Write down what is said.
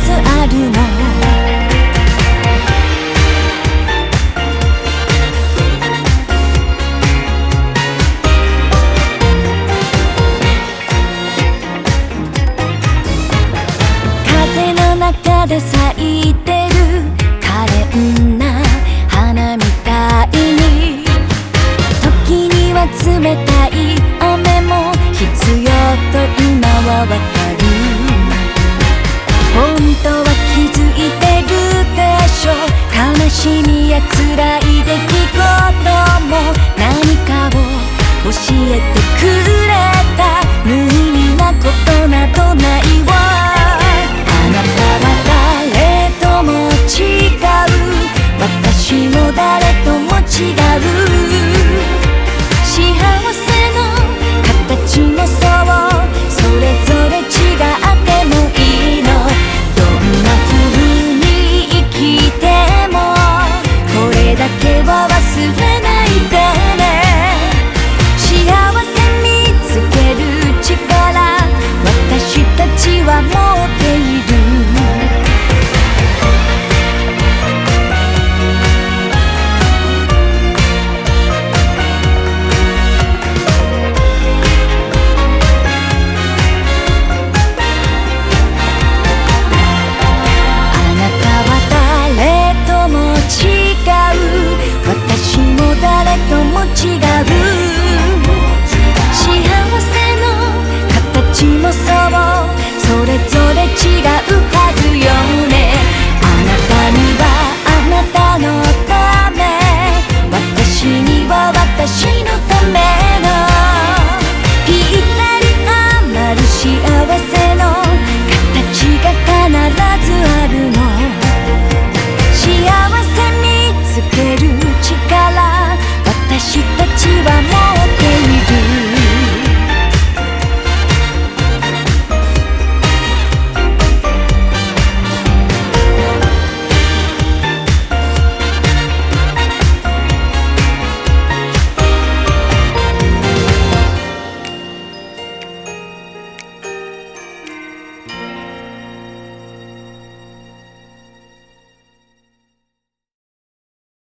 数あるの中で咲いてる可憐な花みたいに。時には冷たい雨も必要と今は私つらい